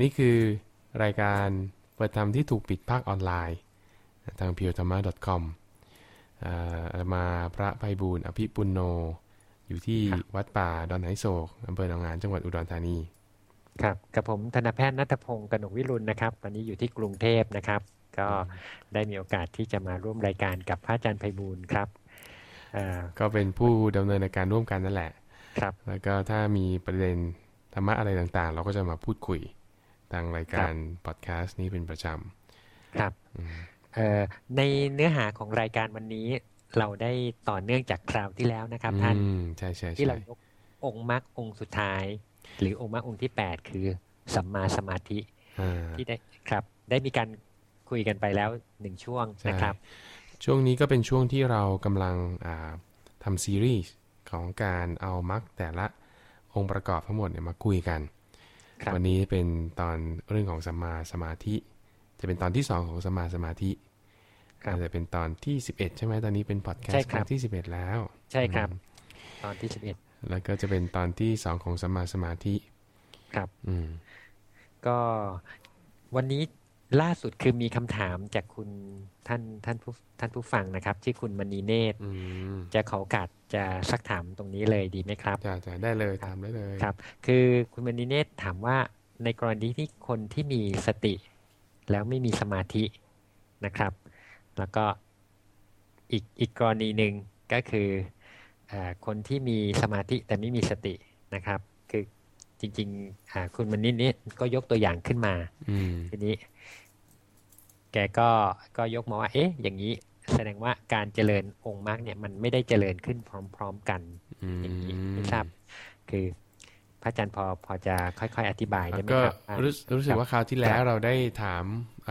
นี่คือรายการเปิดธรรมที่ถูกปิดภาคออนไลน์ ทาง p u r e t h a m a c o m มาพระไพบูลอภิปุณโน อยู่ที่วัดป่าดอนไหโศกอำเภอหนองงานจังหวัดอุดรธานี ครับกับผมธนแพทย์นัทพงศ์กนกวิรุณนะครับวันนี้อยู่ที่กรุงเทพนะครับ ก็ได้มีโอกาสที่จะมาร่วมรายการกับพระอาจารย์ไพบูลครับก็เป็นผู้ดำเนินในการร่วมกันนั่นแหละ ครับ แล้วก็ถ้ามีประเด็นธรรมะอะไรต่างๆ เราก็จะมาพูดคุย ทางรายการพอดแคสต์นี้เป็นประจำครับในเนื้อหาของรายการวันนี้เราได้ต่อเนื่องจากคราวที่แล้วนะครับ ท่านใช่ใช่ที่เรายกองค์มรรคองค์สุดท้าย หรือองค์มรรคองค์ที่แปดคือสัมมาสมาธิที่ได้ครับ ได้มีการคุยกันไปแล้วหนึ่งช่วงนะครับ ช่วงนี้ก็เป็นช่วงที่เรากำลังทำซีรีส์ของการเอามรรคแต่ละองค์ประกอบทั้งหมดเนี่ยมาคุยกัน วันนี้เป็นตอนเรื่องของสัมมาสมาธิ จะเป็นตอนที่สองของสัมมาสมาธิจะเป็นตอนที่สิบเอ็ดใช่ไหมตอนนี้เป็นพอดแคสต์ครั้งที่สิบเอ็ดแล้ว ใช่ครับ ตอนที่สิบเอ็ดแล้วก็จะเป็นตอนที่สองของสัมมาสมาธิ ครับ อืม ก็วันนี้ ล่าสุดคือมีคำถามจากคุณท่านท่านผู้ท่านผู้ฟังนะครับ ที่คุณมณีเนตรจะเขากัดจะสักถามตรงนี้เลยดีไหมครับจะจะได้เลยถามได้เลยครับ คือคุณมณีเนตรถามว่าในกรณีที่คนที่มีสติ แล้วไม่มีสมาธินะครับ แล้วก็อีกอีกกรณีหนึ่งก็คืออคนที่มีสมาธิแต่ไม่มีสตินะครับคือ จริงๆคุณมณีนี้ก็ยกตัวอย่างขึ้นมาทีนี้ แกก็ก็ยกมาว่า เอ๊ะ อย่างนี้ แสดงว่าการเจริญองค์มรรคเนี่ย มันไม่ได้เจริญขึ้นพร้อม ๆกันอย่างนี้ไม่ทราบคือพระอาจารย์พอพอจะค่อย ๆ อธิบายได้ไหมครับก็รู้สึกว่าคราวที่แล้วเราได้ถาม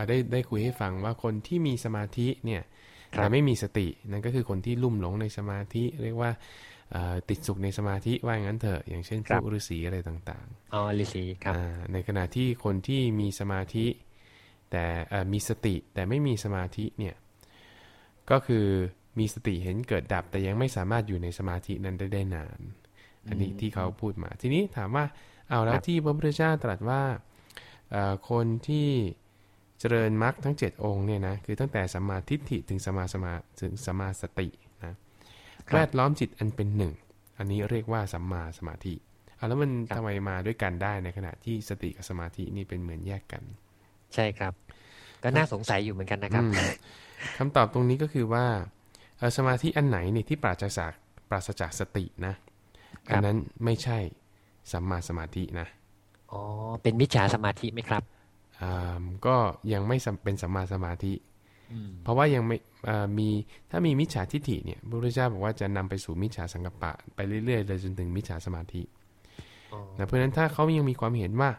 ได้ได้คุยให้ฟังว่าคนที่มีสมาธิเนี่ยแต่ไม่มีสตินั่นก็คือคนที่ลุ่มหลงในสมาธิ เรียกว่า ติดสุขในสมาธิว่าอย่างนั้นเถอะ อย่างเช่นพวกฤาษีอะไรต่างๆอ๋อฤาษีครับในขณะที่คนที่มีสมาธิ แต่มีสติแต่ไม่มีสมาธิเนี่ยก็คือมีสติเห็นเกิดดับ แต่ยังไม่สามารถอยู่ในสมาธินั้นได้ได้นาน อันนี้ที่เขาพูดมา ทีนี้ถามว่าเอาแล้วที่พระพุทธเจ้าตรัสว่าคนที่เจริญมรรคทั้ง 7 องค์เนี่ยนะคือตั้งแต่สัมมาทิฏฐิถึงสมาสมาถึงสมาสตินะ แวดล้อมจิตอันเป็นหนึ่ง อันนี้เรียกว่าสัมมาสมาธิเอาแล้วมันทำไมมาด้วยกันได้ในขณะที่สติกับสมาธินี่เป็นเหมือนแยกกัน ใช่ครับ ก็น่าสงสัยอยู่เหมือนกันนะครับคำตอบตรงนี้ก็คือว่าสมาธิอันไหนนี่ที่ปราศจากปราศจากสตินะ อันนั้นไม่ใช่สัมมาสมาธินะอ๋อเป็นมิจฉาสมาธิไหมครับก็ยังไม่เป็นสัมมาสมาธิ เพราะว่ายังไม่มีถ้ามีมิจฉาทิฏฐิเนี่ยพระพุทธเจ้าบอกว่าจะนำไปสู่มิจฉาสังกปะ ไปเรื่อยๆเลยจนถึงมิจฉาสมาธิเพราะฉะนั้นถ้าเขายังมีความเห็นว่า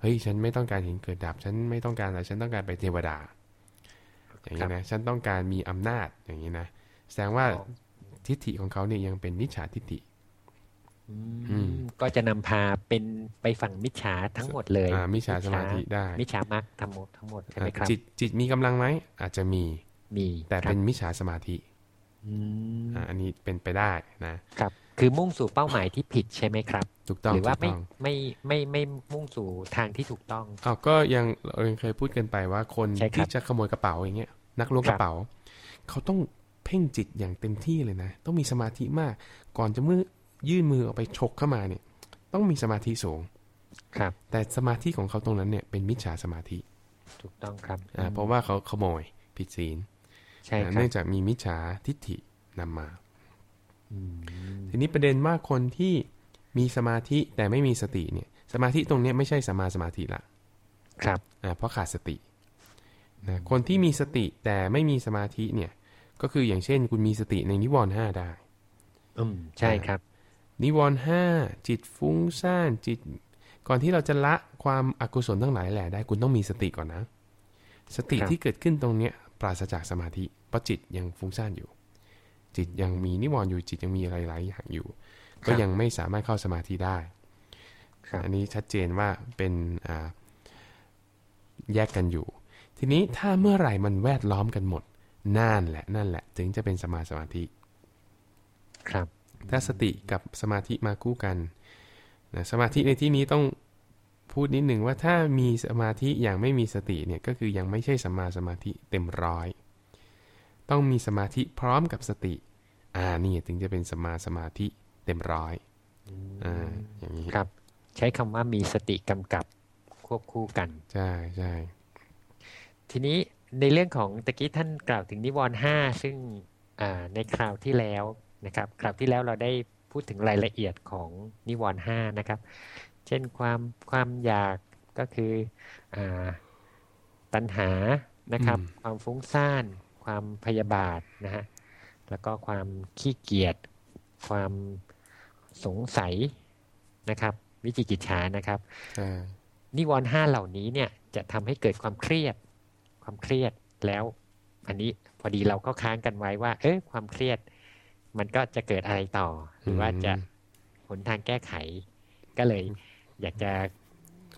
เฮ้ยฉันไม่ต้องการเห็นเกิดดับ ฉันไม่ต้องการอะไรฉันต้องการไปเทวดา อย่างนี้นะฉันต้องการมีอำนาจอย่างนี้นะแสดงว่าทิฏฐิของเขาเนี่ยยังเป็นมิจฉาทิฏฐิ ก็จะนำพาเป็นไปฝั่งมิจฉาทั้งหมดเลยมิจฉาสมาธิได้ มิจฉามรรคทั้งหมดทั้งหมดใช่ไหมครับจิตจิตมีกำลังไหมอาจจะมีมี แต่เป็นมิจฉาสมาธิอันนี้เป็นไปได้นะครับ คือมุ่งสู่เป้าหมายที่ผิดใช่ไหมครับ ถูกต้องหรือว่าไม่ไม่ไม่ไม่มุ่งสู่ทางที่ถูกต้องอ้าวก็ยังเรายังเคยพูดกันไปว่าคนที่จะขโมยกระเป๋าอย่างเงี้ย นักล้วงกระเป๋า เขาต้องเพ่งจิตอย่างเต็มที่เลยนะ ต้องมีสมาธิมาก ก่อนจะมือ ยื่นมือออกไปฉกเข้ามาเนี่ย ต้องมีสมาธิสูง ครับ แต่สมาธิของเขาตรงนั้นเนี่ยเป็นมิจฉาสมาธิ ถูกต้องครับอ่าเพราะว่าเขาขโมยผิดศีลใช่เนื่องจากมีมิจฉาทิฏฐินำมาทีนี้ประเด็นว่าคนที่มีสมาธิแต่ไม่มีสติเนี่ย สมาธิตรงนี้ไม่ใช่สมาสมาธิละ ครับอ่าเพราะขาดสตินะคนที่มีสติแต่ไม่มีสมาธิเนี่ย ก็คืออย่างเช่น คุณมีสติในนิวรณ์ห้าได้ อืมใช่ครับ นิวรณ์ห้าจิตฟุ้งซ่านจิต ก่อนที่เราจะละความอกุศลทั้งหลายแหละได้คุณต้องมีสติก่อนนะ สติที่เกิดขึ้นตรงเนี้ยปราศจากสมาธิเพราะจิตยังฟุ้งซ่านอยู่ จิตยังมีนิวรณ์อยู่จิตยังมีอะไรหลายอย่างอยู่ ก็ยังไม่สามารถเข้าสมาธิได้อันนี้ชัดเจนว่าเป็นแยกกันอยู่ ทีนี้ถ้าเมื่อไหร่มันแวดล้อมกันหมดนั่นแหละนั่นแหละ ถึงจะเป็นสมาสมาธิ ครับ ถ้าสติกับสมาธิมาคู่กันนะสมาธิในที่นี้ต้องพูดนิดหนึ่งว่าถ้ามีสมาธิอย่างไม่มีสติเนี่ยก็คือยังไม่ใช่สัมมาสมาธิเต็มร้อย ต้องมีสมาธิพร้อมกับสติ อ่านี่ถึงจะเป็นสัมมาสมาธิเต็มร้อยอ่าอย่างนี้ครับ ใช้คำว่ามีสติกำกับควบคู่กันใช่ใช่ทีนี้ในเรื่องของตะกี้ท่านกล่าวถึงนิวรณ์ห้าซึ่งอ่าในคราวที่แล้ว นะครับคราวที่แล้วเราได้พูดถึงรายละเอียดของนิวรณ์ห้านะครับ เช่นความความอยากก็คืออาตัณหานะครับ ความฟุ้งซ่าน ความพยาบาทนะฮะแล้วก็ความขี้เกียจความสงสัยนะครับ วิจิกิจฉานะครับใช่นิวรณ์ห้าเหล่านี้เนี่ยจะทำให้เกิดความเครียด ความเครียดแล้ว อันนี้พอดีเราก็ค้างกันไว้ว่า เออความเครียด มันก็จะเกิดอะไรต่อ หรือว่าจะหนทางแก้ไข ก็เลย อยากจะ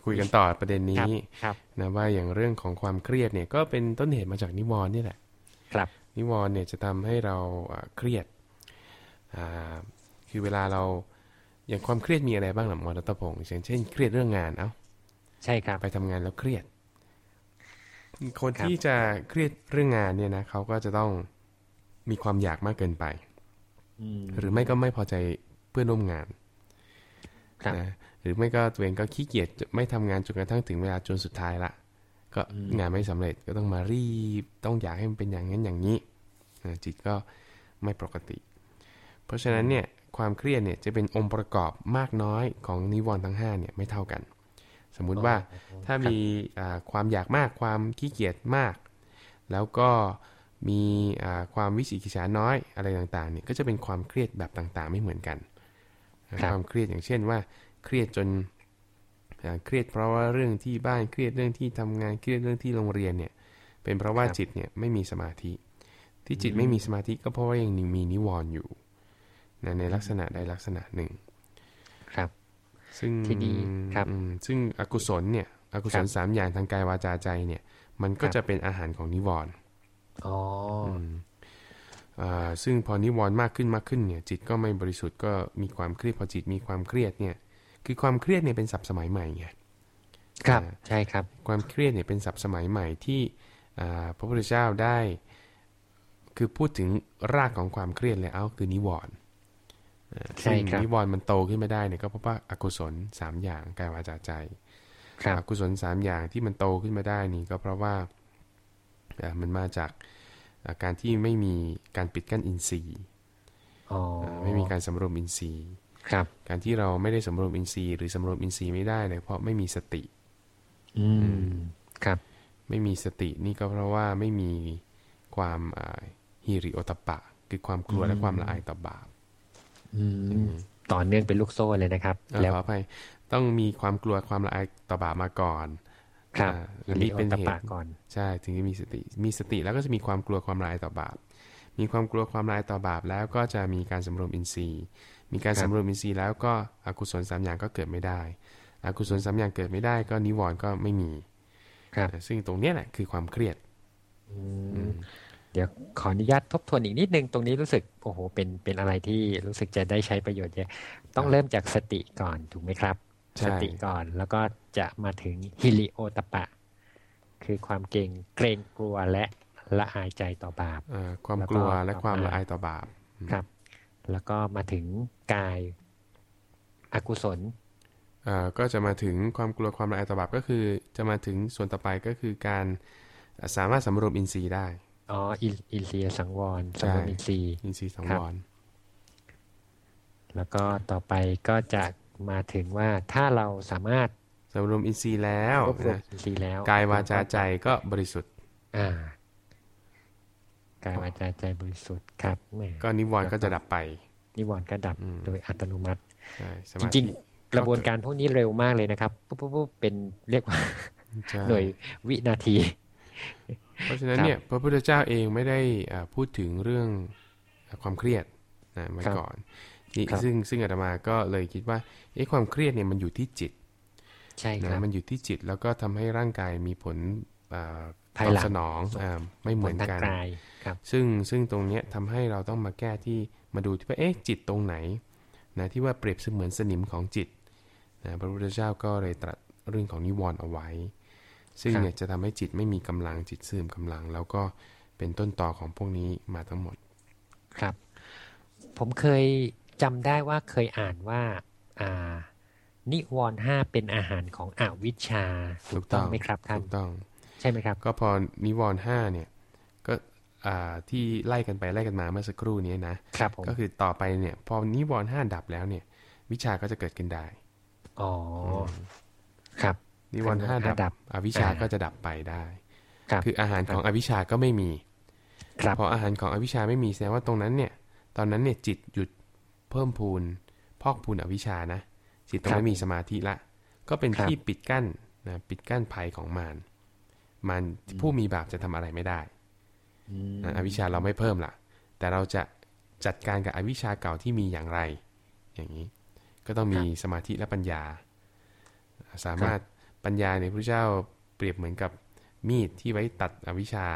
คุยกันต่อประเด็นครับนี้ครับนะว่าอย่างเรื่องของความเครียดเนี่ยก็เป็นต้นเหตุมาจากนิวรณ์นี่แหละ ครับ นิวรณ์เนี่ยจะทำให้เราอ่าเครียดอ่าคือเวลาเราอย่างความเครียดมีอะไรบ้างหรอหมอรัตพงศ์อย่างเช่นเครียดเรื่องงานเอ้าใช่ครับไปทำงานแล้วเครียด คนครับที่จะเครียดเรื่องงานเนี่ยนะเขาก็จะต้องมีความอยากมากเกินไปอืม หรือไม่ก็ไม่พอใจเพื่อนร่วมงานครับนะหรือไม่ก็ตัวเองก็ขี้เกียจไม่ทำงานจนกระทั่งถึงเวลาจนสุดท้ายละก็งานไม่สำเร็จก็ต้องมารีบต้องอยากให้มันเป็นอย่างนั้นอย่างนี้นะจิตก็ไม่ปกติ เพราะฉะนั้นเนี่ยความเครียดเนี่ยจะเป็นองค์ประกอบมากน้อยของนิวรณ์ทั้งห้าเนี่ยไม่เท่ากัน สมมุติว่าถ้ามีอ่าความอยากมากความขี้เกียจมาก แล้วก็ มีอ่าความวิจิกิจฉาน้อยอะไรต่างๆเนี่ยก็จะเป็นความเครียดแบบต่างๆ ไม่เหมือนกันครับความเครียดอย่างเช่นว่าเครียดจนอ่าเครียดเพราะว่าเรื่องที่บ้านเครียดเรื่องที่ทำงานเครียดเรื่องที่โรงเรียนเนี่ย เป็นเพราะว่าครับจิตเนี่ยไม่มีสมาธิ ที่จิตไม่มีสมาธิก็เพราะว่ายังมีนิวรณ์อยู่นะในลักษณะใดลักษณะหนึ่ง ครับ ซึ่งทีนี้ครับอืมซึ่งอกุศลเนี่ย อกุศครัลบสามอย่างทางกายวาจาใจเนี่ย มันก็ครับจะเป็นอาหารของนิวรณ์ อ๋อออ่าซึ่งพอนิวรณ์มากขึ้นมากขึ้นเนี่ย จิตก็ไม่บริสุทธิ์ก็มีความเครียดพอจิตมีความเครียดเนี่ย คือความเครียดเนี่ยเป็นศัพท์สมัยใหม่ไงครับอ่าใช่ครับ ความเครียดเนี่ยเป็นศัพท์สมัยใหม่ที่อ่าพระพุทธเจ้าได้ คือพูดถึงรากของความเครียดเลยเอาคือนิวรณ์อ่าใช่ครับซึ่งนิวรณ์มันโตขึ้นมาได้เนี่ยก็เพราะว่าอกุศลสามอย่างกายวาจาใจครับอกุศลสามอย่างที่มันโตขึ้นมาได้นี่ก็เพราะว่า เอ่อมันมาจากอ่าการที่ไม่มีการปิดกั้นอินทรีย์อ๋ออ่าไม่มีการสำรวมอินทรีย์ครับ การที่เราไม่ได้สำรวมอินทรีย์ หรือสำรวมอินทรีย์ไม่ได้เนี่ยเพราะไม่มีสติ อืมครับ ไม่มีสตินี่ก็เพราะว่าไม่มีความอ่าฮิริโอตปปะ คือความกลัวและความละอายต่อบาปอืมต่อเนื่องเป็นลูกโซ่เลยนะครับเอ่อแล้วขออภัยต้องมีความกลัวความละอายต่อบาปมาก่อน ครับอ่าฮิอันรินี้โอเป็นตเหปะตุก่อนใช่ถึงจะมีสติ มีสติแล้วก็จะมีความกลัวความละอายต่อบาป มีความกลัวความละอายต่อบาป แล้วก็จะมีการสำรวมอินทรีย์ มีการครับสำรวมอินทรีย์แล้วก็อกุศลสามอย่างก็เกิดไม่ได้อกุศลสามอย่างเกิดไม่ได้ ก็นิวรณ์ก็ไม่มี ครับ ซึ่งตรงเนี้ยแหละคือความเครียดเดี๋ยวขออนุญาตทบทวนอีกนิดนึงตรงนี้รู้สึกโอ้โหเป็นเป็นอะไรที่รู้สึกจะได้ใช้ประโยชน์เยอะต้องเริ่มจากสติก่อนถูกไหมครับใช่สติก่อนแล้วก็ จะมาถึงหิริโอตตัปปะ คือความเกรงเกรงกลัวและละอายใจต่อบาปเอ่อความแล้วก็กลัวและความต่อมาละอายต่อบาปครับ แล้วก็มาถึงกายอกุศลเอ่อก็จะมาถึงความกลัวความละอายต่อบาปก็คือ จะมาถึงส่วนต่อไปก็คือการเอ่อสามารถสำรวมอินทรีย์ได้อ๋ออินอินทรียสังวรใช่สังวรอินทรีย์อินทรีย์สังครับวรแล้วก็ต่อไปก็จะมาถึงว่าถ้าเราสามารถ สำรวมอินทรีย์แล้วรวบรวมนะอินทรีย์แล้ว กายวาจาใจก็บริสุทธิ์ อ่ากายวาจาใจบริสุทธิ์ครับแหมก็นิวรณ์ก็จะดับไป นิวรณ์ก็ดับอืมโดยอัตโนมัติใช่สจมาธิริงๆ กระบวนการพวกนี้เร็วมากเลยนะครับปุ๊บปุ๊บปุ๊บเป็นเรียกว่าใช่หน่วยวินาที เพราะฉะนั้นครับเนี่ยพระพุทธเจ้าเองไม่ได้อ่าพูดถึงเรื่องความเครียดนะมาครับก่อนนี่ครับซึ่งซึ่งอาตมาก็เลยคิดว่าเอ๊ะความเครียดเนี่ยมันอยู่ที่จิต ใช่ครับนะมันอยู่ที่จิตแล้วก็ทำให้ร่างกายมีผลอ่าภายตอบหลังสนองอ่าไม่เหมือนทางกันกายครับซึ่งซึ่งตรงเนี้ยทำให้เราต้องมาแก้ที่มาดูที่ว่าเอ๊ะจิตตรงไหนนะที่ว่าเปรียบเสมือนสนิมของจิตนะพระพุทธเจ้าก็เลยตรัสเรื่องของนิวรณ์เอาไว้ ซึ่งเนี่ยจะทำให้จิตไม่มีกำลังจิตเสื่อมกำลัง แล้วก็เป็นต้นต่อของพวกนี้มาทั้งหมด ครับ ผมเคยจำได้ว่าเคยอ่านว่าอ่า นิวรณ์ห้าเป็นอาหารของอวิชชาถูกต้องไหมครับท่านถูกต้องใช่ไหมครับ ก็พอนิวรณ์ห้าเนี่ยก็อ่าที่ไล่กันไปไล่กันมาเมื่อสักครู่นี้นะครับผมก็คือต่อไปเนี่ย พอนิวรณ์ห้าดับแล้วเนี่ย วิชาก็จะเกิดขึ้นได้อ๋อครับนิวรณ์ห้าห้าดัดับบอวิชาอ่าก็จะดับไปได้ครับคืออาหารของอวิชาก็ไม่มีครับพออาหารของอวิชชาไม่มีแสดงว่าตรงนั้นเนี่ย ตอนนั้นเนี่ยจิตหยุดเพิ่มพูนพอกพูนอวิชชานะ จิตตรงนั้นมีสมาธิละ ก็เป็นครับที่ปิดกั้นนะปิดกั้นภัยของมารมารผู้มีบาปจะทำอะไรไม่ได้อืมนะอวิชชาเราไม่เพิ่มละแต่เราจะจัดการกับอวิชชาเก่าที่มีอย่างไร อย่างนี้ ก็ต้องมีสมาธิและปัญญา สามารถปัญญาในยพระเจ้าเปรียบเหมือนกับมีดที่ไว้ตัดอวิชชา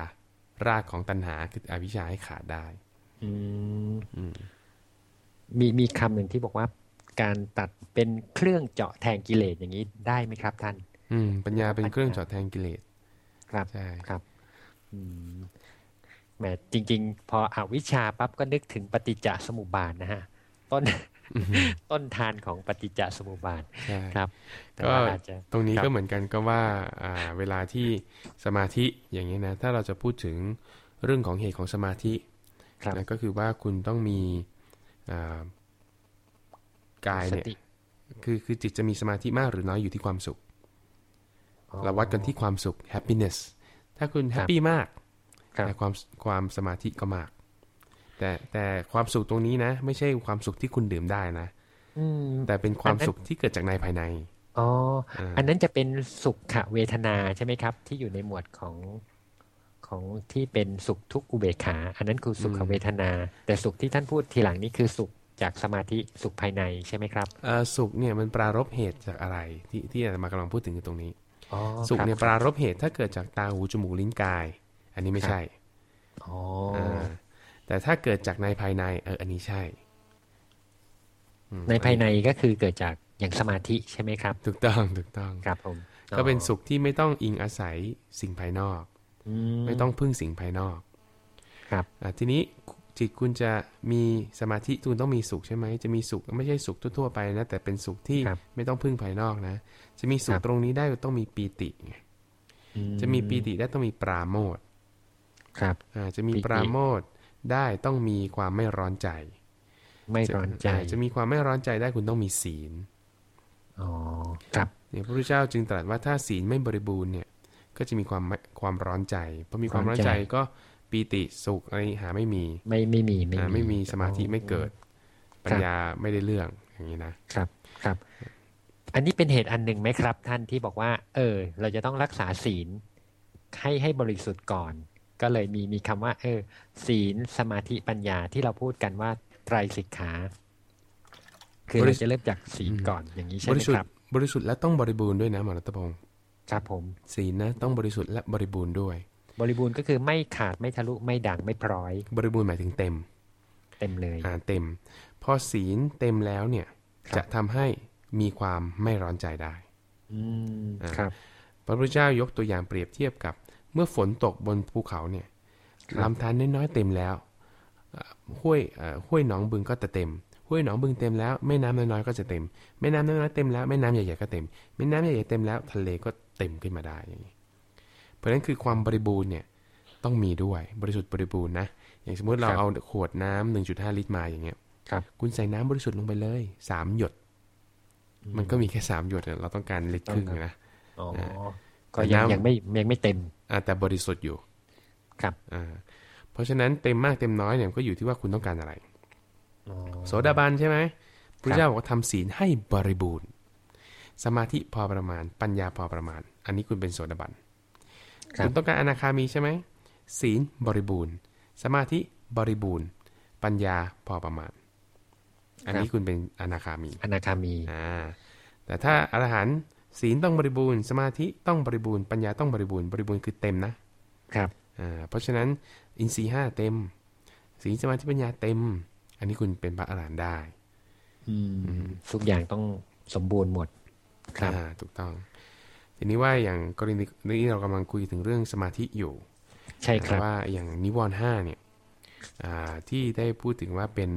รากของตัณหาคืออวิชชาให้ขาดได้ อืมอืมมีมีคำหนึ่งที่บอกว่า การตัดเป็นเครื่องเจาะแทงกิเลสอย่างนี้ได้ไหมครับ ท่าน อืม ปัญญาเป็นเครื่องเจอดแทงกิเลสครับใช่ครับ อืมแหมจริง ๆ พออวิชชาปั๊บก็นึกถึงปฏิจจสมุปบาทนะฮะ ต้นต้นทานของปฏิจจสมุปบาทใช่ครับแต่ก็ว่าอาจจะตรงนี้ครับก็เหมือนกันก็ว่าอ่าเวลาที่สมาธิอย่างนี้นะถ้าเราจะพูดถึงเรื่องของเหตุของสมาธิครับนะก็คือว่าคุณต้องมีอ่า กายสเนี่ยติคือคือจิตจะมีสมาธิมากหรือน้อยอยู่ที่ความสุขอ๋อเราวัดกันที่ความสุข happiness ถ้าคุณคแฮรัปบปี้มากครับแต่ความความสมาธิก็มาก แต่แต่ความสุขตรงนี้นะ ไม่ใช่ความสุขที่คุณดื่มได้นะอืมแต่เป็นความอันนั้นสุขที่เกิดจากในภายในอ๋ออ่าอันนั้นจะเป็นสุขเวทนาใช่ไหมครับ ที่อยู่ในหมวดของของที่เป็นสุขทุกข์อุเบกขา อันนั้นคือสุขเวทนา แต่สุขที่ท่านพูดทีหลังนี้คือสุข จากสมาธิสุขภายในใช่ไหมครับเอ่อสุขเนี่ยมันปรารบเหตุจากอะไรที่ที่อาจารย์มากำลังพูดถึงอยู่ตรงนี้อ๋อสุขเนี่ยคปรับรารบเหตุถ้าเกิดจากตาหูจมูกลิ้นกาย อันนี้ไม่ใช่อ๋อาแต่ถ้าเกิดจากในภายในเอออันนี้ใช่อืมในภายในก็คือเกิดจากอย่างสมาธิใช่ไหมครับ ถูกต้องถูกต้องครับผมก็เป็นสุขที่ไม่ต้องอิงอาศัยสิ่งภายนอกอืไม่ต้องพึ่งสิ่งภายนอก ครับอะทีนี้ จิตคุณจะมีสมาธิคุณต้องมีสุขใช่ไหมจะมีสุขไม่ใช่สุขทั่วๆไปนะแต่เป็นสุขที่ครับไม่ต้องพึ่งภายนอกนะ จะมีสุคขรับตรงนี้ได้ก็ต้องมีปีติไงอืจะมีปีติได้ต้องมีปราโมทย์ครับอ่าจะมีปีติปราโมทย์ได้ต้องมีความไม่ร้อนใจ ไม่ร้อนใจาจะมีความไม่ร้อนใจได้คุณต้องมีศีลอ๋อครับเนี่ยพระพุทธเจ้าจึงตรัสว่าถ้าศีลไม่บริบูรณ์เนี่ย ก็จะมีความไม่ความร้อนใจพอมีความร้อนใจก็ ปีติสุขอะไรหาไม่มี ไม่ไม่มีไม่อ่ามีไม่มีสมาธิไม่เกิด ปัญครับญาไม่ได้เรื่องอย่างนี้นะครับครับ อันนี้เป็นเหตุอันหนึ่งไหมครับ ท่านที่บอกว่า เออ เราจะต้องรักษาศีลให้ให้บริสุทธิ์ก่อน ก็เลยมีมีคำว่า เออ ศีลสมาธิปัญญาที่เราพูดกันว่าไตรสิกขา คือบริเราจะเริ่มจากศีลก่อนอย่างนี้ใช่บไหมริสุทครัธิ์บบริสุทธิ์และต้องบริบูรณ์ด้วยนะหมอรัตพงศ์ครับผมศีลนะต้องบริสุทธิ์และบริบูรณ์ด้วย บริบูรณ์ก็คือไม่ขาดไม่ทะลุไม่ด่างไม่พร้อย บริบูรณ์หมายถึงเต็ม เต็มเลยอ่าเต็ม พอศีลเต็มแล้วเนี่ยครับจะทำให้มีความไม่ร้อนใจได้อืมอ่าครับ พระพุทธเจ้ายกตัวอย่างเปรียบเทียบกับ เมื่อฝนตกบนภูเขาเนี่ยครับลำธารน้อยๆเต็มแล้วเอ่อห้วยเอ่อห้วยหนองบึงก็จะเต็มห้วยหนองบึงเต็มแล้วแม่น้ำน้อยๆก็จะเต็มแม่น้ำน้อยๆเต็มแล้วแม่น้ำใหญ่ๆก็เต็มแม่น้ำใหญ่ๆเต็มแล้วทะเลก็เต็มขึ้นมาได้อย่างนี้ เพราะฉะนั้นคือความบริบูรณ์เนี่ยต้องมีด้วยบริสุทธิ์บริบูรณ์นะอย่างสมมติเราครับเอาขวดน้ำหนึ่งจุดห้าลิตรมาอย่างเงี้ยครับคุณใส่น้ำบริสุทธิ์ลงไปเลยสามหยด มันก็มีแค่สามหยดเนี่ยเราต้องการลิตรครึ่งนะอ๋ออ่าก็ยังน้ำยังไม่ยังไม่เต็มอ่าแต่บริสุทธิ์อยู่ ครับอ่าเพราะฉะนั้นเต็มมากเต็มน้อยเนี่ยก็อยู่ที่ว่าคุณต้องการอะไรอ๋อโสดาบันใช่ไหมพครัระบเจ้าบอกว่าทำศีลให้บริบูรณ์ สมาธิพอประมาณ ปัญญาพอประมาณ อันนี้คุณเป็นโสดาบัน ครัคุบณต้องการอนาคามีใช่ไหมศีลบริบูรณ์ สมาธิบริบูรณ์ ปัญญาพอประมาณ อันนี้คุณเป็นอนาคามี อนาคามีอ่าแต่ถ้าอรหันต์ศีลต้องบริบูรณ์ สมาธิต้องบริบูรณ์ปัญญาต้องบริบูรณ์บริบูรณ์คือเต็มนะครับอ่าเพราะฉะนั้นอินทรีย์ห้าเต็มศีลสมาธิปัญญาเต็ม อันนี้คุณเป็นพระอรหันต์ได้ อืมทุกอย่างต้องสมบูรณ์หมด ครับอ่าถูกต้อง ทีนี้ว่าอย่างกรณีนี้เรากำลังคุยถึงเรื่องสมาธิอยู่ ใช่ครับว่าอย่างนิวรณ์ห้าเนี่ยอ่าที่ได้พูดถึงว่าเป็น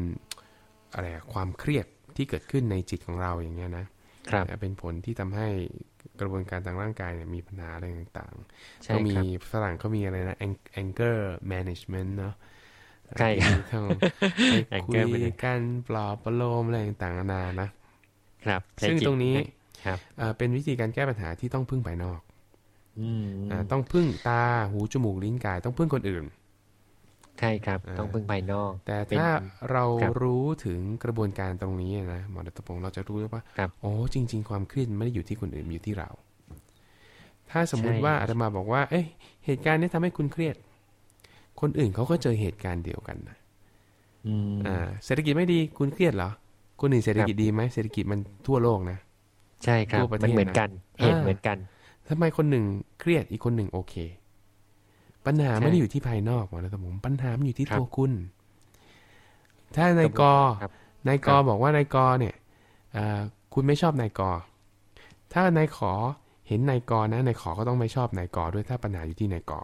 อะไรอะความเครียดที่เกิดขึ้นในจิตของเราอย่างเงี้ยนะครับเป็นผลที่ทำให้กระบวนการทางร่างกายเนี่ยมีปัญหาอะไรต่างๆใช่ก็มีครับฝรั่งเขามีอะไรนะ ang- anger management เนาะใช่ครับที่ต้องไปคุ anger ย management กันปลอบประโลมอะไรต่างๆนานานะครับใช้ซึ่งจิตตรงนี้ครับ เอ่อเป็นวิธีการแก้ปัญหาที่ต้องพึ่งภายนอกอืมอ่าต้องพึ่งตาหูจมูกลิ้นกาย ต้องพึ่งคนอื่น ใช่ครับอ่าต้องพึ่งภายนอก แต่เป็นถ้าเราครับรู้ถึงกระบวนการตรงนี้นะหมอรัตพงศ์เราจะรู้ว่าครับโอ้จริง ๆ ความเครียดไม่ได้อยู่ที่คนอื่นมันอยู่ที่เรา ถ้าสมมุติใช่ว่าอาตมาบอกว่า เอ้ยเหตุการณ์นี้ทำให้คุณเครียด คนอื่นเขาก็เจอเหตุการณ์เดียวกันนะอืมอ่า เศรษฐกิจไม่ดีคุณเครียดเหรอคนอื่นเศรษฐกิจดีไหมเศรษฐกิจมันทั่วโลกนะ ใช่ครับทั่วประเทศมันเหมือนกันนะเหตุอ่าเหมือนกันทำไมคนหนึ่งเครียดอีกคนหนึ่งโอเค ปัญหาใช่ไม่ได้อยู่ที่ภายนอกหมอรัตพงศ์ปัญหามันอยู่ที่ครับตัวคุณ ถ้านายกอครับนายกครัอบบอกว่านายกอเนี่ยเอ่อคุณไม่ชอบนายกอถ้านายขอเห็นนายกอนะนายขอก็ต้องไม่ชอบนายกอด้วยถ้าปัญหาอยู่ที่นายกอ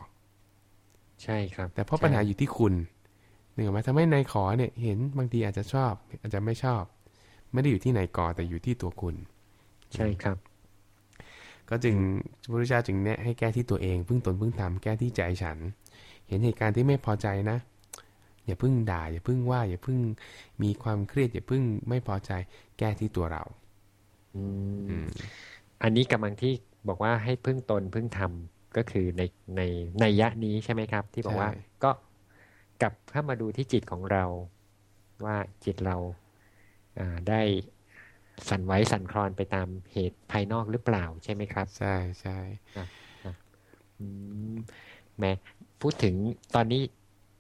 ใช่ครับ แต่เพราะใช่ปัญหาอยู่ที่คุณนึกออกไหมทำให้นายขอเนี่ย เห็นบางทีอาจจะชอบ อาจจะไม่ชอบ ไม่ได้อยู่ที่นายกอแต่อยู่ที่ตัวคุณ ใช่ครับ ก็จึงพระพุทธเจ้าจึงแนะให้แก้ที่ตัวเองพึ่งตนพึ่งธรรมแก้ที่ใจฉัน เห็นเหตุการณ์ที่ไม่พอใจนะ อย่าเพึ่งด่า อย่าเพึ่งว่า อย่าเพึ่งมีความเครียด อย่าเพึ่งไม่พอใจ แก้ที่ตัวเรา อืมอืมอันนี้กำลังที่บอกว่าให้พึ่งตนพึ่งธรรมก็คือในในในยะนี้ใช่ไหมครับ ที่บอกว่าใช่ก็กลับเข้ามาดูที่จิตของเรา ว่าจิตเราอ่าได้ สั่นไหวสั่นคลอนไปตามเหตุภายนอกหรือเปล่าใช่ไหมครับ ใช่ใช่อืมแหมพูดถึงตอนนี้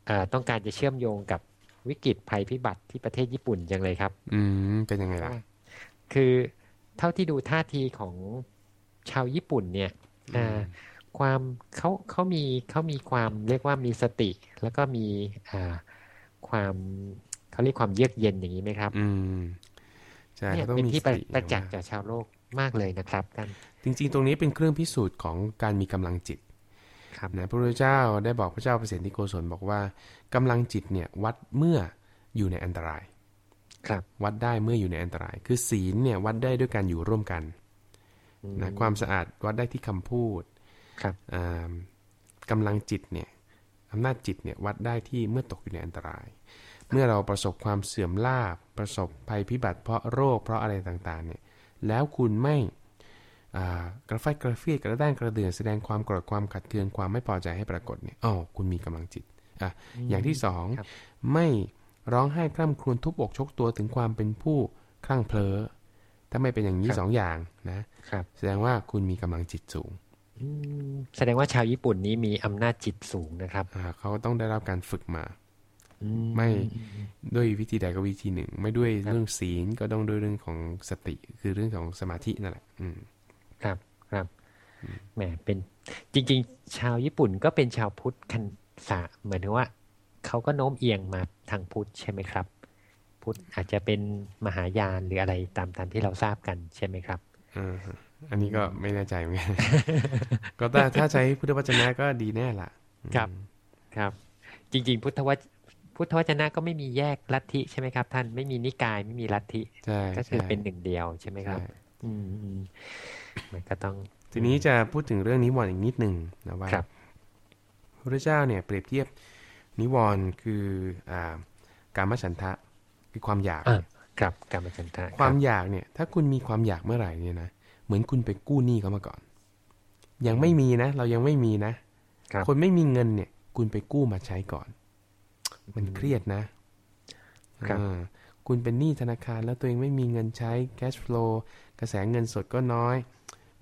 อ่าต้องการจะเชื่อมโยงกับวิกฤตภัยพิบัติที่ประเทศญี่ปุ่นจังเลยครับ อืมเป็นยังไงล่ะ คือเท่าที่ดูท่าทีของชาวญี่ปุ่นเนี่ยอ่าความเขาเขามีเขามีความเรียกว่ามีสติ แล้วก็มีอ่าความเขาเรียกความเยือกเย็นอย่างนี้ไหมครับ อืม ใช่เนี่ยเขาต้องเป็นมีที่สประติประจักษ์ว่าจากชาวโลกมากเลยนะครับท่านจริง ๆ ตรงนี้เป็นเครื่องพิสูจน์ของการมีกำลังจิตครับนะพระพุทธเจ้าได้บอกพระเจ้าเปรตที่โกศลบอกว่ากำลังจิตเนี่ยวัดเมื่ออยู่ในอันตราย ครับวัดได้เมื่ออยู่ในอันตราย คือศีลเนี่ยวัดได้ด้วยการอยู่ร่วมกันอืมนะความสะอาดวัดได้ที่คำพูดครับอ่ากำลังจิตเนี่ยอำนาจจิตเนี่ยวัดได้ที่เมื่อตกอยู่ในอันตราย เมื่อเราประสบความเสื่อมลาบประสบภัยพิบัติเพราะโรคเพราะอะไรต่างๆเนี่ยแล้วคุณไม่อ่ากระไฟกระเฟียดกระด้างกระเดือนแสดงความโกรธความขัดเคืองความไม่พอใจให้ปรากฏเนี่ยอ๋อคุณมีกำลังจิตอะอย่างที่สองครับไม่ร้องไห้คร่ำครวญทุบอกชกตัวถึงความเป็นผู้คลั่งเพลอถ้าไม่เป็นอย่างนี้ครับสองอย่างนะครับแสดงว่าคุณมีกำลังจิตสูงอืมแสดงว่าชาวญี่ปุ่นนี้มีอำนาจจิตสูงนะครับอ่าเขาต้องได้รับการฝึกมาอื ไม่ด้วยวิธีใดก็วิธีหนึ่ง ไม่ด้วยเรื่องศีลก็ต้องด้วยเรื่องของสติ คือเรื่องของสมาธินั่นแหละอืมครับครับแหมเป็นจริง ๆ ชาวญี่ปุ่นก็เป็นชาวพุทธคันสะเหมือนถึงว่าเขาก็โน้มเอียงมาทางพุทธใช่ไหมครับ พุทธอาจจะเป็นมหายานหรืออะไรตามตามที่เราทราบกันใช่ไหมครับอ่าฮะอันนี้ก็ไม่แน่ใจเหมือนกันก็ถ้าถ้าใช้พุทธวจนะก็ดีแน่ละครับครับ จริง ๆ พุทธวจ พุทธวจนะก็ไม่มีแยกลัทธิใช่ไหมครับ ท่านไม่มีนิกายไม่มีลัทธิใช่ก็คือใช่เป็นหนึ่งเดียวใช่ไหมครับใช่อืมอืมมันก็ต้อง ทีนี้จะพูดถึงเรื่องนิวรณ์อีกนิดหนึ่งนะว่าครับพระพุทธเจ้าเนี่ยเปรียบเทียบนิวรณ์คืออ่าการมฉันทะคือความอยากอ่าครับกรรมฉันทะความรับอยากเนี่ย ถ้าคุณมีความอยากเมื่อไหร่เนี่ยนะเหมือนคุณไปกู้หนี้เขามาก่อน ยังไม่มีนะ เรายังไม่มีนะครับคนไม่มีเงินเนี่ย คุณไปกู้มาใช้ก่อน มันเครียดนะครับอ่าคุณเป็นหนี้ธนาคารแล้วตัวเองไม่มีเงินใช้ cash flow กระแสเงินสดก็น้อย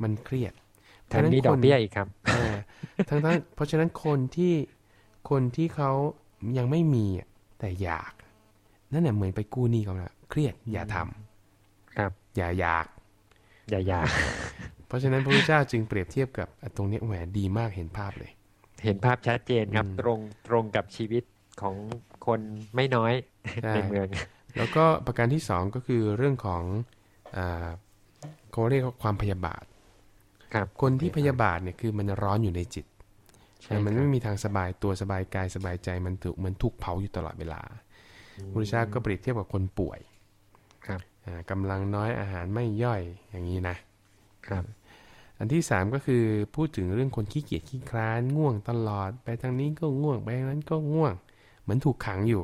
มันเครียดแถมมีดอกเบี้ยอีกครับอ่าทั้งทั้งเพราะฉะนั้นคนที่คนที่เขายังไม่มีอะแต่อยาก นั่นแหละเหมือนไปกู้หนี้เขาละเครียดอย่าทำครับ อย่าอยาก อย่าอยาก เพราะฉะนั้นพระพุทธเจ้าจึงเปรียบเทียบกับอะตรงเนี้ยแหวนดีมากเห็นภาพเลย เห็นภาพชัดเจนครับอืมตรงตรงกับชีวิต ของคนไม่น้อยใช่ในเมือง แล้วก็ประการที่สองก็คือเรื่องของอาเขาเรียกว่าความพยาบาทครับคนที่พยาบาทเนี่ยคือมันร้อนอยู่ในจิตใช่มันครับไม่มีทางสบายตัวสบายกายสบายใจมันถูกเหมือนถูกเผาอยู่ตลอดเวลาพุทธเจ้าก็เปรียบเทียบกับคนป่วยครับอ่ากำลังน้อยอาหารไม่ย่อยอย่างนี้นะครับ อันที่สามก็คือพูดถึงเรื่องคนขี้เกียจขี้คร้านง่วงตลอด ไปทางนี้ก็ง่วงไปทางนั้นก็ง่วงเห มือนถูกขังอยู่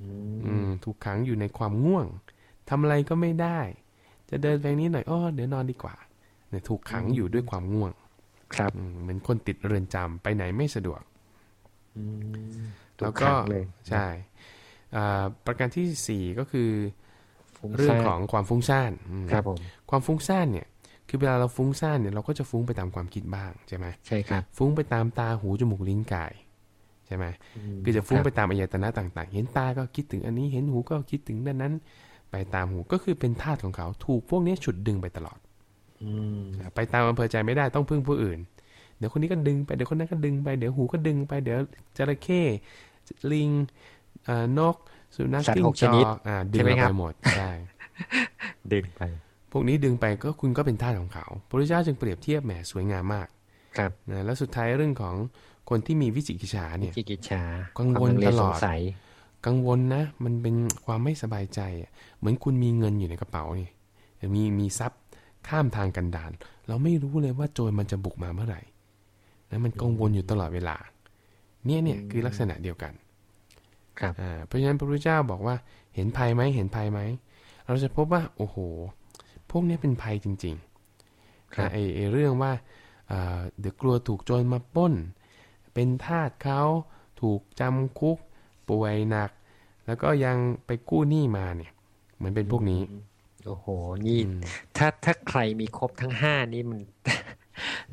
อืมอืม ถูกขังอยู่ในความง่วงทำอะไรก็ไม่ได้ จะเดินไปนี้หน่อยอ้อเดี๋ยวนอนดีกว่า เนี่ย ถูกขังอยู่ด้วยความง่วง ครับอืมเหมือนคนติดเรือนจำไปไหนไม่สะดวกอืมถูแล้วกก็ขังเลยใช่อ่าประการที่สี่ก็คือฟุ้งเรื่องซ่านของความฟุ้งซ่านอืมครับผมความฟุ้งซ่านเนี่ย คือเวลาเราฟุ้งซ่านเนี่ยเราก็จะฟุ้งไปตามความคิดบ้างใช่ไหมใช่ครับ ฟุ้งไปตามตาหูจมูกลิ้นกาย ใช่ไหมมคือจะฟุ้งครับไปตามอายตนะต่าง ๆ เห็นตาก็คิดถึงอันนี้ เห็นหูก็คิดถึงด้านนั้น ไปตามหูก็คือเป็นธาตุของเขา ถูกพวกนี้ฉุดดึงไปตลอดอืมไปตามอำเภอใจไม่ได้ต้องพึ่งผู้อื่น เดี๋ยวคนนี้ก็ดึงไป เดี๋ยวคนนั้นก็ดึงไป เดี๋ยวหูก็ดึงไป เดี๋ยวจระเข้ลิงอ่านก สุนัขสัตว์จิ้งหกจชอนิดกอ่าดึงใช่ไหมเราครัไปบหมดใช่ดึงไป พวกนี้ดึงไปก็คุณก็เป็นทาสของเขา พระพุทธเจ้าจึงเปรียบเทียบแหมสวยงามมาก ครับนะแล้วสุดท้ายเรื่องของ คนที่มีวิจิกิจฉาเนี่ยจิกิจฉากังวลความลังตลอดสงสัยกังวลนะ มันเป็นความไม่สบายใจอะเหมือนคุณมีเงินอยู่ในกระเป๋านี่มีมีทรัพย์ข้ามทางกันดาน เราไม่รู้เลยว่าโจรมันจะบุกมาเมื่อไหร่นะมันกังวลอยู่ตลอดเวลา เนี่ยเนี่ยคือลักษณะเดียวกัน ครับอ่าเพราะฉะนั้นพระพุทธเจ้าบอกว่า เห็นภัยไหมเห็นภัยไหมเราจะพบว่า โอ้โห พวกนี้เป็นภัยจริงๆครับนะไอไอเรื่องว่าเอ่อเดี๋ยวกลัวถูกโจรมาปล้น เป็นทาสเขาถูกจำคุก ป่วยหนัก แล้วก็ยังไปกู้หนี้มาเนี่ย เหมือนเป็นพวกนี้ โอ้โห นี่อืมถ้าถ้าใครมีครบทั้งห้านี่มัน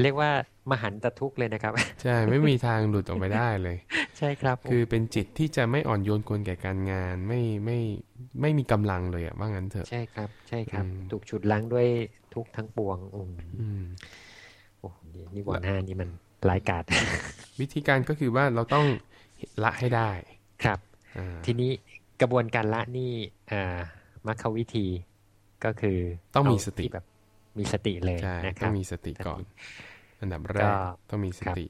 เรียกว่ามหันตทุกข์เลยนะครับ ใช่ ไม่มีทางหลุดออกไปได้เลย ใช่ครับ คือเป็นจิตที่จะไม่อ่อนโยนควรแก่การงาน ไม่ไม่ไม่มีกำลังเลยอะว่างั้นเถอะ ใช่ครับ ใช่ครับอืมถูกฉุดล้างด้วยทุกข์ทั้งปวงอืมอืมโอ้โหนี่นี่วรณ์ห้านี่มัน ร้ายกาจวิธีการก็คือว่าเราต้องละให้ได้ครับอ่าทีนี้กระบวนการละนี่อ่ามรรควิธีก็คือต้องมีเาสติที่แบบมีสติเลยใช่นะคต้อรับงมีสติก่อน อันดับแรก็กต้องมีสติ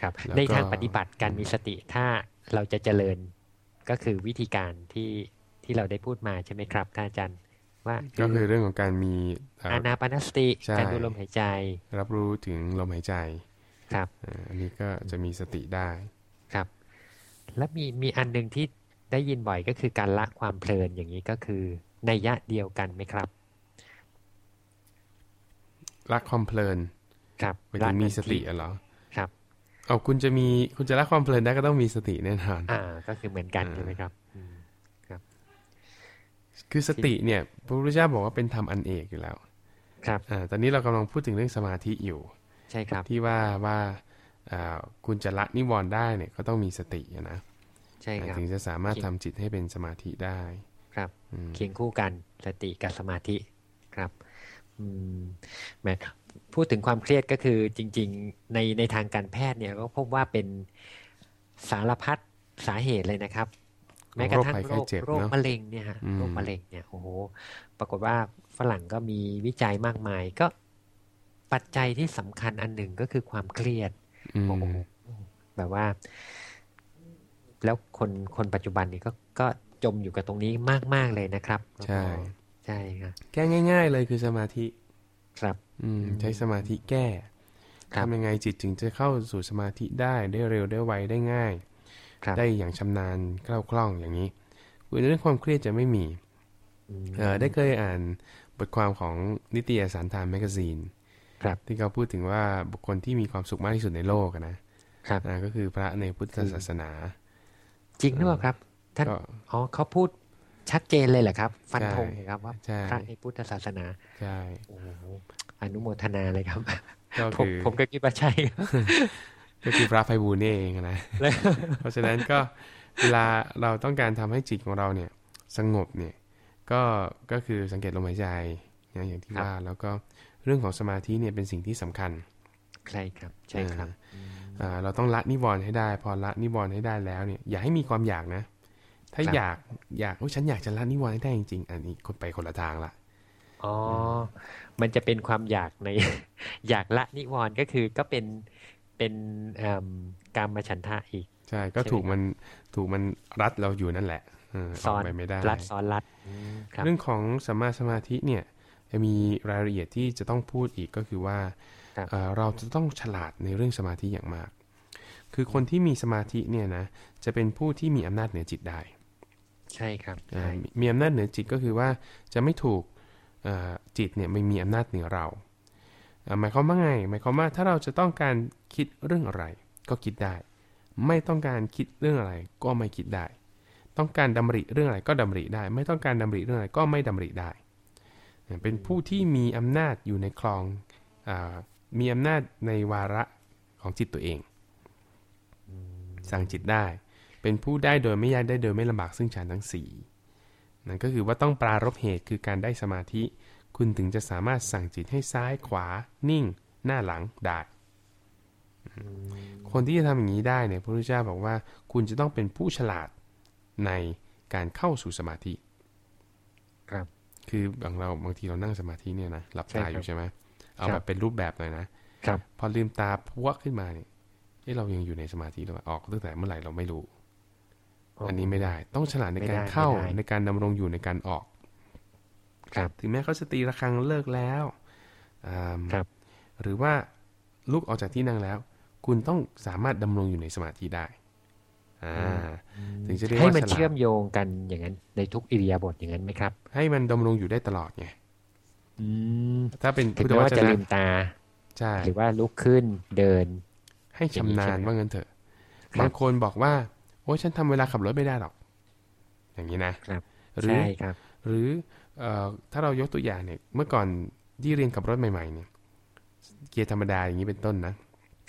ครับแล้วก็ในทางปฏิบัติการมีสติถ้าเราจะเจริญก็คือวิธีการที่ที่เราได้พูดมาใช่ไหมครับท่านอาจารย์ว่าก็คือเรื่องของการมีเอ่ออานาปานสติใช่การดูลมหายใจ รับรู้ถึงลมหายใจ ครับอ่าอันนี้ก็จะมีสติได้ครับ และมีมีอันหนึ่งที่ได้ยินบ่อยก็คือการละความเพลินอย่างนี้ก็คือในยะเดียวกันไหมครับรักความเพลิน ครับหมายถึงมีละสติทันทีอะเหรอครับเอาคุณจะมีคุณจะรักความเพลินได้ก็ต้องมีสติแน่นอนอ่า ก็คือเหมือนกันอ่าใช่ไหมครับอืมคือสติเนี่ยพระพุทธเจ้าบอกว่าเป็นธรรมอันเอกอยู่แล้ว ครับอ่าตอนนี้เรากำลังพูดถึงเรื่องสมาธิอยู่ ใช่ครับ ที่ว่าว่าอ่าคุณจะละนิวรณ์ได้เนี่ยก็ต้องมีสติอะนะใช่ครับถึงจะสามารถทำจิตให้เป็นสมาธิได้ ครับอืมเคียงคู่กันสติกับสมาธิครับอืมแหมพูดถึงความเครียดก็คือจริง ๆ ในในทางการแพทย์เนี่ยก็พบว่าเป็นสารพัดสาเหตุเลยนะครับ แม้กระทั่งโรคภัยโรไข้คเจ็บโรคเนอะมะเร็งเนี่ยฮะอืมโรคมะเร็งเนี่ยโอ้โหปรากฏว่าฝรั่งก็มีวิจัยมากมาย ก็ ปัจจัยที่สำคัญอันหนึ่งก็คือความเครียดอืมโอ้โหแบบว่า แล้วคนคนปัจจุบันนี้ก็ก็จมอยู่กับตรงนี้มากๆเลยนะครับ ใช่ใช่ครับแก้ง่าย ๆ เลยคือสมาธิครับ อืม ใช้สมาธิแก้ครับทำยังไงจิตถึงจะเข้าสู่สมาธิได้ได้เร็วได้ไวได้ง่ายครับได้อย่างชำนาญคล่องคล่องอย่างนี้คือเรื่องความเครียดจะไม่มีอืมเออได้เคยอ่านบทความของนิตยสาร Time Magazine ครับที่เขาพูดถึงว่าบุคคลที่มีความสุขมากที่สุดในโลกอะนะครับอ่าก็คือพระในพุทธศาสนา จริงหรือเปล่าครับท่านก็อ๋อเขาพูดชัดเจนเลยเหรอครับ ฟันใช่ธงเลยครับว่าใช่พระในพุทธศาสนาใช่โอ้โหอนุโมทนาเลยครับก็ผมคือผมก็คิดว่าใช่ก็คือพระไพบูลย์นี่เองนะเพราะฉะนั้นก็เวลาเราต้องการทำให้จิตของเราเนี่ยสงบเนี่ยก็ก็คือสังเกตลมหายใจนะอย่างที่ครับว่าแล้วก็ เรื่องของสมาธิเนี่ยเป็นสิ่งที่สำคัญ ใช่ครับ ใช่ครับอ่าเราต้องละนิวรณ์ให้ได้ พอละนิวรณ์ให้ได้แล้วเนี่ย อย่าให้มีความอยากนะ ถ้าครับอยากอยากโอ้ยฉันอยากจะละนิวรณ์ให้ได้จริงๆ อันนี้คนไปคนละทางละอ๋อ มันจะเป็นความอยากใน อยากละนิวรณ์ก็คือก็เป็นเป็นการมาฉันทะอีก ใช่ ก็ถูกมันถูกมันรัดเราอยู่นั่นแหละซ้อนไปไม่ได้รัดซ้อนรัดเรื่องของสมาสมาธิเนี่ย จะมีรายละเอียดที่จะต้องพูดอีกก็คือว่าเราจะต้องฉลาดในเรื่องสมาธิอย่างมาก คือคนที่มีสมาธิเนี่ยนะจะเป็นผู้ที่มีอำนาจเหนือจิตได้ ใช่ครับมีอำนาจเหนือจิตก็คือว่าจะไม่ถูกจิตเนี่ยไม่มีอำนาจเหนือเราหมายความว่าไงหมายความว่าถ้าเราจะต้องการคิดเรื่องอะไร ก็คิดได้ ไม่ต้องการคิดเรื่องอะไร ก็ไม่คิดได้ ต้องการดำริเรื่องอะไรก็ดำริได้ ไม่ต้องการดำริเรื่องอะไรก็ไม่ดำริได้ เป็นผู้ที่มีอำนาจอยู่ในคลองอมีอำนาจในวาระของจิตตัวเอง สั่งจิตได้ เป็นผู้ได้โดยไม่ยากได้โดยไม่ลำบากซึ่งฌานทั้งสี่นั่นก็คือว่าต้องปรารบเหตุคือการได้สมาธิ คุณถึงจะสามารถสั่งจิตให้ซ้ายขวา นิ่ง หน้าหลังได้ คนที่จะทำอย่างนี้ได้เนี่ยพระพุทธเจ้าบอกว่า คุณจะต้องเป็นผู้ฉลาดในการเข้าสู่สมาธิ ครับ คือบางเราบางทีเรานั่งสมาธิเนี่ยนะหลับตาอยู่ใช่ไหมเอาแบบเป็นรูปแบบหน่อยนะครับ พอลืมตาพวกขึ้นมาเนี่ยเรายังอยู่ในสมาธิหรือเปล่าออกตั้งแต่เมื่อไหร่เราไม่รู้ อันนี้ไม่ได้ ต้องฉลาดในการเข้าในการดำรงอยู่ในการออก ครับ ถึงแม้เขาจะตีระฆังเลิกแล้วครับ หรือว่าลุกออกจากที่นั่งแล้ว คุณต้องสามารถดำรงอยู่ในสมาธิได้อ่า ถึงจะเรียกว่าให้มันเชื่อมโยงกันอย่างนั้น ในทุกอิริยาบถอย่างนั้นไหมครับ ให้มันดำรงอยู่ได้ตลอดไงถ้าเป็นพุทธวจนะจะลืมตาใช่หรือว่าลุกขึ้นเดิน ให้ชำนาญว่าเงินเถอะบางคนบอกว่า โอ้ฉันทำเวลาขับรถไม่ได้หรอก อย่างนี้นะครับหรือหรือเอ่อถ้าเรายกตัวอย่างเนี่ย เมื่อก่อนที่เรียนขับรถใหม่ๆเนี่ย เกียร์ธรรมดาอย่างนี้เป็นต้นนะ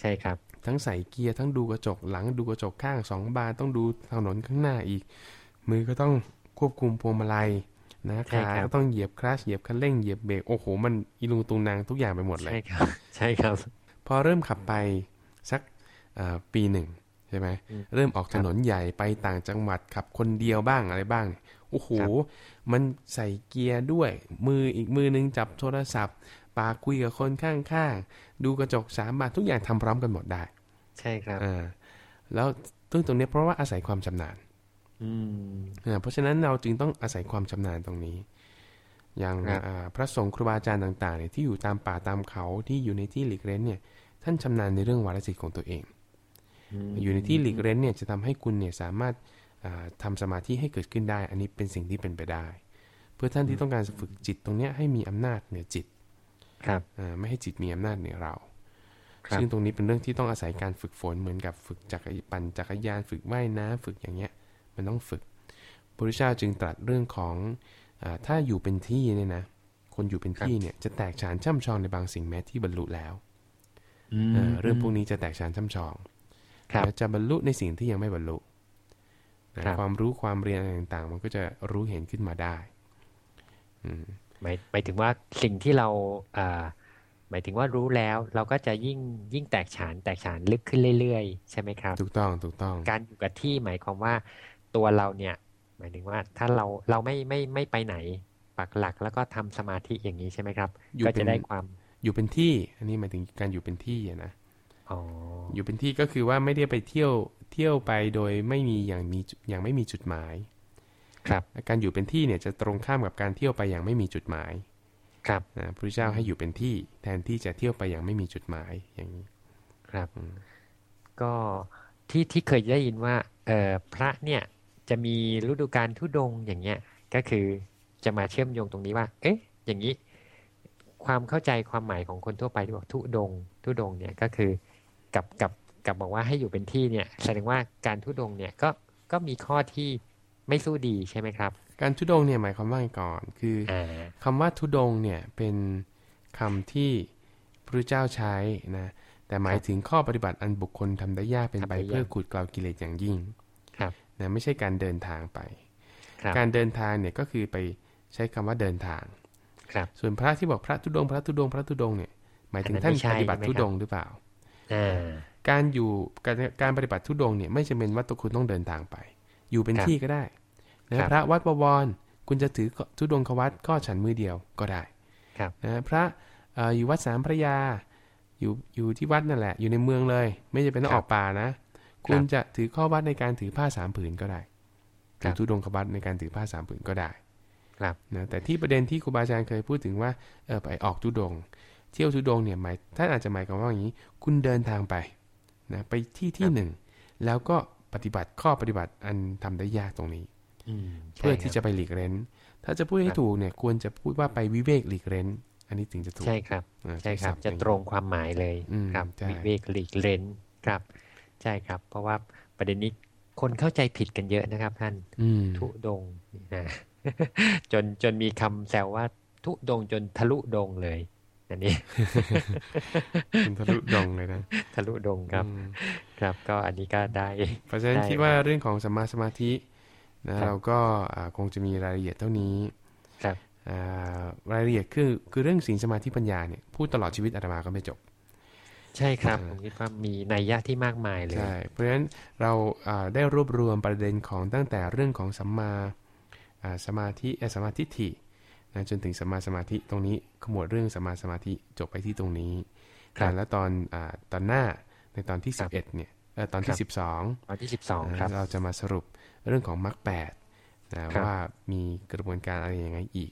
ใช่ครับ ทั้งใส่เกียร์ทั้งดูกระจกหลังดูกระจกข้างสองบานต้องดูถนนข้างหน้าอีก มือก็ต้องควบคุมพวงมาลัยนะขาก็ต้องเหยียบคลัชเหยียบคันเร่งเหยียบเบรกโอ้โห มันอีลุงตุงนางทุกอย่างไปหมดเลยใช่ครับ ใช่ครับ พอเริ่มขับไปสักปีหนึ่งใช่ไหมเริ่มออกถนนใหญ่ไปต่างจังหวัดขับคนเดียวบ้างอะไรบ้างโอ้โห มันใส่เกียร์ด้วย มืออีกมือนึงจับโทรศัพท์ ปากคุยกับคนข้างๆ ดูกระจกสามบาททุกอย่างทำพร้อมกันหมดได้ ใช่ครับอ่าแล้วตึ้งตรงนี้เพราะว่าอาศัยความชำนาญอืมเพราะฉะนั้นเราจึงต้องอาศัยความชำนาญตรงนี้ อย่างพระสงฆ์ครูบาอาจารย์ต่างๆเนี่ยที่อยู่ตามป่าตามเขาที่อยู่ในที่หลีกเล้นเนี่ย ท่านชำนาญในเรื่องวาระจิตของตัวเอง อยู่ในที่หลีกเล้นเนี่ยจะทำให้คุณเนี่ยสามารถทำสมาธิให้เกิดขึ้นได้ อันนี้เป็นสิ่งที่เป็นไปได้ เพื่อท่านที่ต้องการฝึกจิตตรงนี้ให้มีอำนาจเหนือจิต ครับไม่ให้จิตมีอำนาจเหนือเราซึ่งตรงนี้เป็นเรื่องที่ต้องอาศัยการฝึกฝนเหมือนกับฝึกจักรปั่นจักรยานฝึกว่ายน้ำฝึกอย่างเงี้ย มันต้องฝึกพระพุทธเจ้าจึงตรัสเรื่องของอถ้าอยู่เป็นที่เนี่ยนะคนอยู่เป็นที่เนี่ยจะแตกฉานช่ำชองในบางสิ่งแม้ที่บรรลุแล้วเรื่องพวกนี้จะแตกฉานช่ำชองจะบรรลุในสิ่งที่ยังไม่บรรลุความรู้ความเรียนอะไรต่างๆ มันก็จะรู้เห็นขึ้นมาได้ หมายหมายถึงว่าสิ่งที่เราหมายถึงว่ารู้แล้วเราก็จะยิ่งยิ่งแตกฉานแตกฉานลึกขึ้นเรื่อยๆ ใช่ไหมครับ ถูกต้องถูกต้อง การอยู่กับที่หมายความว่าตัวเราเนี่ย หมายถึงว่าถ้าเราเราไม่ไม่ไม่ไปไหนปักหลักแล้วก็ทำสมาธิอย่างนี้ใช่ไหมครับ ก็จะได้ความอยู่เป็นที่ อันนี้หมายถึงการอยู่เป็นที่นะอยู่เป็นที่ก็คือว่าไม่ได้ไปเที่ยวเที่ยวไปโดยไม่มีอย่างมีอย่างไม่มีจุดหมาย ครับการอยู่เป็นที่เนี่ยจะตรงข้ามกับการเที่ยวไปอย่างไม่มีจุดหมาย ครับนะพระเจ้าให้อยู่เป็นที่แทนที่จะเที่ยวไปอย่างไม่มีจุดหมายอย่างนี้ครับ ก็ที่ที่เคยได้ยินว่าเออพระเนี่ยจะมีฤดูการทุดงอย่างเงี้ยก็คือจะมาเชื่อมโยงตรงนี้ว่า เอ๊ะ อย่างนี้ ความเข้าใจความหมายของคนทั่วไปที่บอกทุดง ทุดงเนี่ยก็คือกับกับกับบอกว่าให้อยู่เป็นที่เนี่ย แสดงว่าการทุดงเนี่ยก็ก็มีข้อที่ ไม่สู้ดีใช่ไหมครับ การทุดงเนี่ยหมายความว่าก่อนคืออคำว่าทุดงเนี่ยเป็นคำที่พระเจ้าใช้นะแต่หมายถึงข้อปฏิบัติอันบุคคลทำได้ยากเป็นไปเพื่อขุดกล่าวกิเลสอย่างยิ่งครับนะไม่ใช่การเดินทางไป การเดินทางเนี่ยก็คือไปใช้คำว่าเดินทางครับส่วนพระที่บอกพระทุดง พระทุดง พระทุดงเนี่ยหมายถึงท่านปฏิบัติทุดงหรือเปล่าการอยู่การการปฏิบัติทุดงเนี่ยไม่จำเป็นว่าตัวคุณต้องเดินทางไป อยู่เป็นที่ก็ได้ นะพระวัดบวรคุณจะถือทุดงควัดก็ฉันมือเดียวก็ได้ครับนะพระเอ่ออยู่วัดสามพระยา อยู่อยู่ที่วัดนั่นแหละ อยู่ในเมืองเลย ไม่จำเป็นต้องออกป่านะ คุณจะถือข้อวัดในการถือผ้าสามผืนก็ได้ครัถือบทุดงควัดในการถือผ้าสามผืนก็ได้ครับนะแต่ที่ประเด็นที่ครูบาอาจารย์เคยพูดถึงว่าเออไปออกทุดงค์เที่ยวทุดงค์เนี่ยหมายท่านอาจจะหมายความว่าอย่างนี้ คุณเดินทางไปนะไปที่ที่หนึ่งแล้วก็ปฏิบัติข้อปฏิบัติอันทำได้ยากตรงนี้อืมใช่ เพื่อที่ครับจะไปหลีกเล้น ถ้าจะพูดคให้รับถูกเนี่ยควรจะพูดว่าไปวิเวกหลีกเล้น อันนี้ถึงจะถูก ใช่ครับอ่าใช่ครับศัพท์จะอย่าตรงความหมายเลยอืมครับใช่วิเวกหลีกเล้นครับ ใช่ครับ เพราะว่าประเด็นนี้คนเข้าใจผิดกันเยอะนะครับ ท่านอืมทุดงค์นะจนจนมีคำแซวว่าทุดงค์จนทะลุดงเลย อันนี้เป็นทะลุดงเลยนะ ทะลุดงครับอืมครับ ก็อันนี้ก็ได้ เพราะฉะนั้นได้คิดว่าครับเรื่องของสัมมาสมาธิ นะครับเราก็อ่าคงจะมีรายละเอียดเท่านี้ครับอ่ารายละเอียดคือคือเรื่องศีลสมาธิปัญญาเนี่ยพูดตลอดชีวิตอาตมาก็ไม่จบ ใช่ครับอ่าผมคิดว่ามีนัยยะที่มากมายเลยใช่เพราะฉะนั้นเราอ่าได้รวบรวมประเด็นของตั้งแต่เรื่องของสัมมาอ่าสมาธิเอ่อสมาธิฐินะจนถึงสัมมาสมาธิตรงนี้ขมวดเรื่องสัมมาสมาธิจบไปที่ตรงนี้ครับแล้วตอนอาตอนหน้าในตอนที่ครับ11เนี่ยเอ่อตอนที่ครับ12ตอนที่สิบสองครับเราจะมาสรุป เรื่องของมรรคแปดนะครับว่ามีกระบวนการอะไรยังไงอีก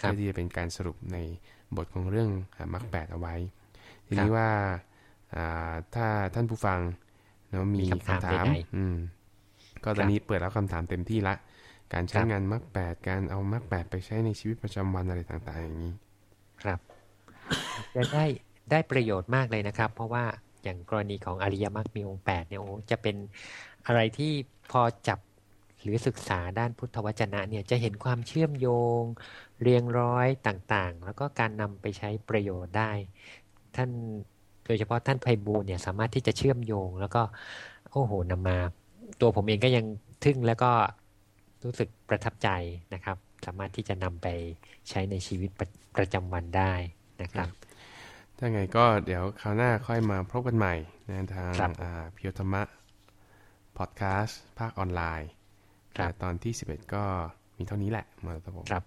ครัเพื่บอที่จะเป็นการสรุปในบทของเรื่องอ่ามรรคแปดเอาไว้ ทีครันี้บว่าอ่าถ้าท่านผู้ฟังเนาะมีมีคำถามคำถามใดอืมก็ตอนนี้เปิดรับคำถามเต็มที่ละ การใช้ครับงานมรรคแปดการเอามรรคแปดไปใช้ในชีวิตประจำวันอะไรต่าง ๆ อย่างนี้ ครับจะได้ได้ประโยชน์มากเลยนะครับ เพราะว่าอย่างกรณีของอริยมรรคมีองค์แปดเนี่ยโอ้จะเป็นอะไรที่ พอจับหรือศึกษาด้านพุทธวจนะเนี่ยจะเห็นความเชื่อมโยง เรียงร้อยต่างๆ แล้วก็การนำไปใช้ประโยชน์ได้ ท่านโดยเฉพาะท่านไพบูลย์เนี่ยสามารถที่จะเชื่อมโยง แล้วก็โอ้โหนำมา ตัวผมเองก็ยังทึ่งแล้วก็รู้สึกประทับใจนะครับ สามารถที่จะนำไปใช้ในชีวิตประประจำวันได้นะครับถ้าไงก็เดี๋ยวคราวหน้าค่อยมาพบกันใหม่นะทางครับเพียวธรรมะ พอดแคสต์ภาคออนไลน์ครับแต่ตอนที่ 11 ก็มีเท่านี้แหละมาตผมครับ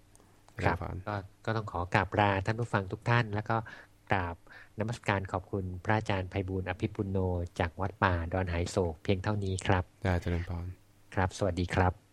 เจคริรัญบพรก็ก็ต้องขอกราบลาท่านผู้ฟังทุกท่าน แล้วก็กราบนมัสการขอบคุณพระอาจารย์ไพบูลย์อภิปุโน จากวัดป่าดอนหายโศกเพียงเท่านี้ครับได้เจริญพรครับ สวัสดีครับ